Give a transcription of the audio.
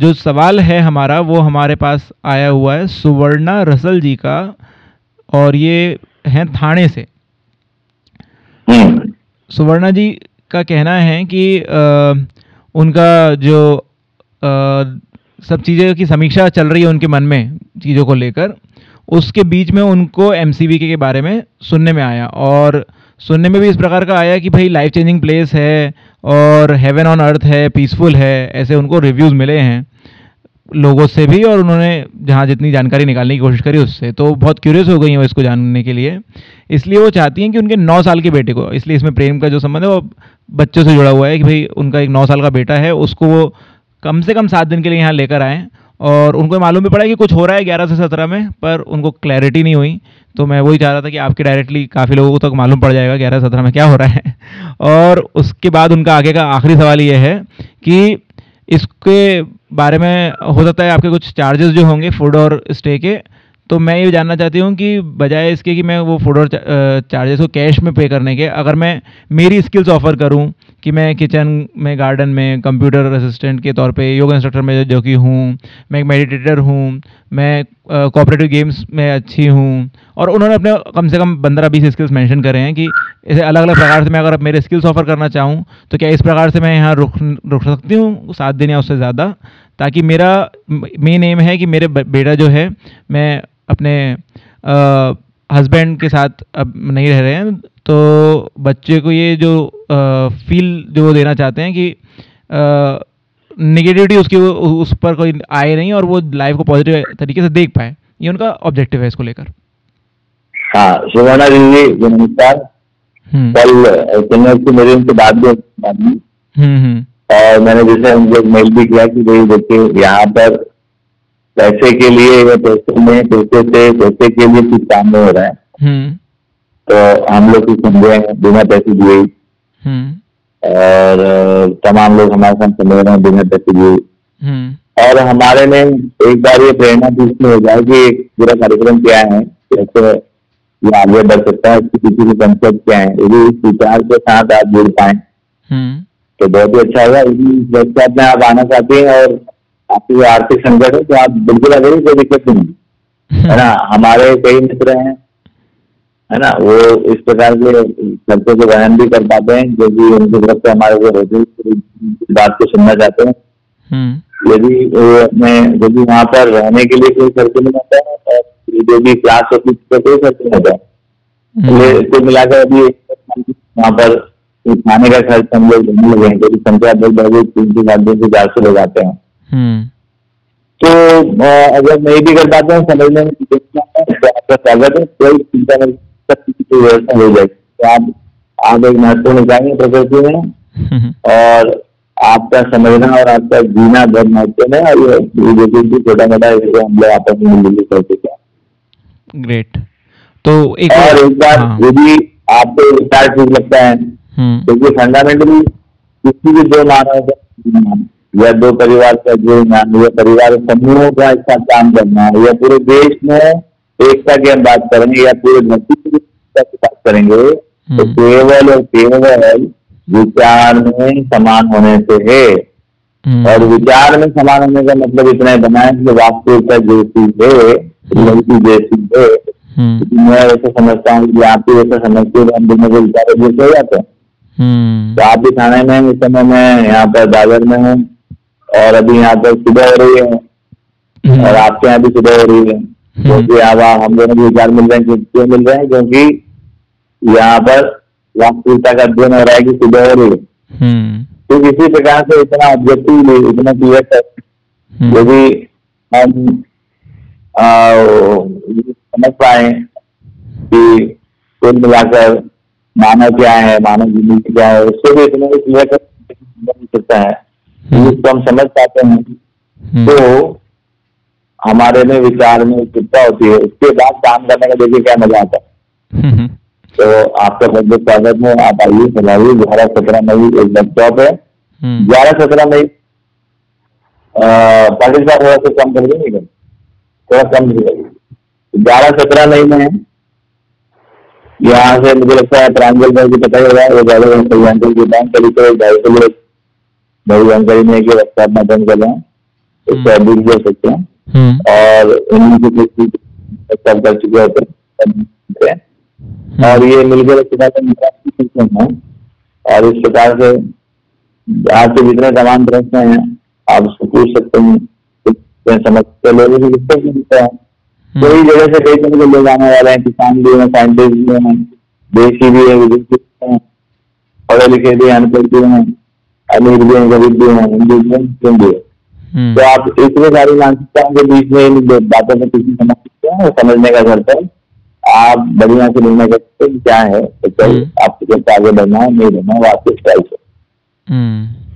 जो सवाल है हमारा वो हमारे पास आया हुआ है सुवर्णा रसल जी का और ये हैं थाने से। सुवर्णा जी का कहना है कि अ, उनका जो अ, सब चीज़ें की समीक्षा चल रही है उनके मन में चीज़ों को लेकर उसके बीच में उनको एमसीबी के बारे में सुनने में आया और सुनने में भी इस प्रकार का आया कि भाई लाइफ चेंजिंग प्लेस है और हेवन ऑन अर्थ है पीसफुल है, ऐसे उनको रिव्यूज़ मिले हैं लोगों से भी और उन्होंने जहाँ जितनी जानकारी निकालने की कोशिश करी उससे। तो बहुत क्यूरियस हो गई हैं वो इसको जानने के लिए। इसलिए वो चाहती हैं कि उनके नौ साल के बेटे को, इसलिए इसमें प्रेम का जो संबंध है वो बच्चों से जुड़ा हुआ है कि भाई उनका एक नौ साल का बेटा है, उसको वो कम से कम सात दिन के लिए यहाँ लेकर आएँ और उनको मालूम भी पड़ा कि कुछ हो रहा है ग्यारह से सत्रह में, पर उनको क्लैरिटी नहीं हुई। तो मैं वही चाह रहा था कि आपके डायरेक्टली काफ़ी लोगों को तक मालूम पड़ जाएगा ग्यारह सत्रह में क्या हो रहा है। और उसके बाद उनका आगे का आखिरी सवाल ये है कि इसके बारे में हो सकता है आपके कुछ चार्जेस जो होंगे फ़ूड और स्टे के तो मैं ये जानना चाहती हूँ कि बजाय इसके कि मैं वो फ़ूड और चार्जेस को कैश में पे करने के, अगर मैं मेरी स्किल्स ऑफ़र करूँ कि मैं किचन में गार्डन में कंप्यूटर असिस्टेंट के तौर पे योगा इंस्ट्रक्टर में जो कि हूँ, मैं एक मेडिटेटर हूँ, मैं कोऑपरेटिव गेम्स में अच्छी हूँ, और उन्होंने अपने कम से कम पंद्रह बीस स्किल्स मेंशन करे हैं कि ऐसे अलग अलग प्रकार से मैं अगर मेरे स्किल्स ऑफ़र करना चाहूँ तो क्या इस प्रकार से मैं यहाँ रुक रुक सकती हूँ सात दिन या उससे ज़्यादा? ताकि मेरा मेन एम है कि मेरे बेटा जो है मैं अपने हस्बैंड के साथ अब नहीं रह रहे हैं। तो बच्चे को ये जो फील जो वो देना चाहते हैं कि निगेटिविटी उसकी उस पर कोई आए नहीं और वो लाइफ को पॉजिटिव तरीके से देख पाए। ये उनका ऑब्जेक्टिव है इसको लेकर। हाँ सुवर्णा जी नमस्कार। हम्म। कल चेन्नई से मेरी उनसे बात भी हम्म हम्म। और मैंने जैसे उनको मेल भी किया कि भाई देखिए यहाँ पर पैसे के लिए या पैसे में पैसे से पैसे के लिए कुछ काम नहीं हो रहा है। हम्म। तो हम लोग कुछ समझे हैं बिना पैसे दिए। हम्म। और तमाम लोग हमारे साथ समझ रहे हैं बिना पैसे दिए। हम्म। और हमारे में एक बार ये प्रेरणा भी इसमें हो जाए कि पूरा कार्यक्रम क्या है कैसे ये आगे बढ़ सकता है इसके पीछे के कंसेप्ट क्या है यदि इस विचार के साथ आप जुड़ पाए। तो बहुत ही अच्छा होगा यदि वेबसाइट में आप आना चाहते हैं और आपकी जो आर्थिक संकट है तो आप बिल्कुल आ जाइए कोई दिक्कत नहीं है। ना? हमारे कई मित्र हैं है ना? वो इस प्रकार के खर्चों को बयान भी कर पाते हैं जो कि उनकी तरफ़ से हमारे को होती बात को सुनना चाहते हैं। हम्म। यदि वो अपने यदि वहाँ पर रहने के लिए कोई खर्च नहीं आता है और जो भी क्लास होती है कोई खर्च नहीं आता है। हम्म। कुल मिलाकर अभी वहाँ पर खाने का खर्च हम लोग देने लगे हैं क्योंकि संख्या लगभग तीन तीन आदमी से चार सौ लोग आते हैं हम्म। तो अगर नहीं भी कर पाते हैं समझने में तो आपका स्वागत है कोई चिंता नहीं व्यवस्था हो जाएगी। तो आप आप एक महत्वपूर्ण इकाई प्रकृति में और आपका समझना और आपका जीना बहुत महत्वपूर्ण है और ये ये जो छोटा मोटा इसको हम लोग आपस में मिलकर कर सकते हैं। ग्रेट तो एक और एक बार हाँ, यदि आपको ठीक लगता है। क्योंकि फंडामेंटली किसी भी दो मानव का या दो परिवार का जो या परिवार समूहों का एक साथ काम करना है या पूरे देश में एकता की हम बात करेंगे या पूरे धरती की बात करेंगे तो हम्म। केवल और केवल विचार में समान होने से है। हम्म, और विचार में समान होने का मतलब इतना ही बना है कि वास्तविकता जैसी है रियलिटी जैसी है। हम्म। मैं ऐसा समझता हूँ कि आप भी ऐसा समझते हो हम दोनों के विचार जैसे हो जाते हैं। हम्म तो आप भी थाने में इस समय मैं यहाँ पर दादर में हूँ और अभी यहाँ पर सुबह हो रही है। हम्म, और आपके यहाँ भी सुबह हो रही है। क्योंकि अब हम दोनों के विचार मिल रहे हैं क्यों- क्यों मिल रहे हैं क्योंकि यहाँ पर वास्तविकता का अध्ययन हो रहा है कि सुबह हो रही है। हम्म। तो इसी प्रकार से इतना ऑब्जेक्टिव इतना क्लियर है हम्म, यदि हम समझ पाए कि कुल मिलाकर मानव क्या है मानव ज़िंदगी क्या है उसको भी इतना क्लियर कर सकता है हम्म, जिसको हम समझ पाते हैं। हम्म, तो हमारे में विचार में उत्सुकता होती है उसके बाद काम करने का देखिए क्या मज़ा आता है। हम्म, तो आपका बहुत बहुत स्वागत है आप आइए चलाइए ग्यारह सत्रह मई एक वर्कशॉप है। ग्यारह सत्रह मई साहब थोड़ा सा कम कर देंगे थोड़ा कम करिए ग्यारह सत्रह मई में यहाँ से मुझे लगता है प्रांजल भाई को पता ही होगा वो ज़्यादा कल्याणपुर के बैंक करीब करीब ढाई सौ लोग बड़ी जानकारी में कि वर्कशॉप में अटेंड कर रहे हैं हम्म। एडिट कर सकते हैं हम्म और उन्हीं कुछ सब कर चुके होते हैं हम्म। और ये मिलकर एक प्रकार का है और इस प्रकार से आपके जितने तमाम प्रश्न हैं आप उसको पूछ सकते हैं समस्या लोगों नहीं होता है। कई जगह से कई तरह के लोग आने वाले हैं किसान भी हैं साइंटिस्ट भी हैं देशी भी है विदेशी भी हैं पढ़े लिखे भी हैं अनपढ़ भी हैं अमीर भी हैं गरीब भी हैं हिंदू भी हैं मुस्लिम भी हैं हम्म। तो आप इतने सारी मानसिकताओं के बीच में इन बातों को किसी समझ सकते हैं और समझने का करते हैं आप बढ़िया से निर्णय कर सकते हैं क्या है तो चल हम्म। आपको कैसे आगे बढ़ना है नहीं बढ़ना है वो आपके स्टाइल से हम्म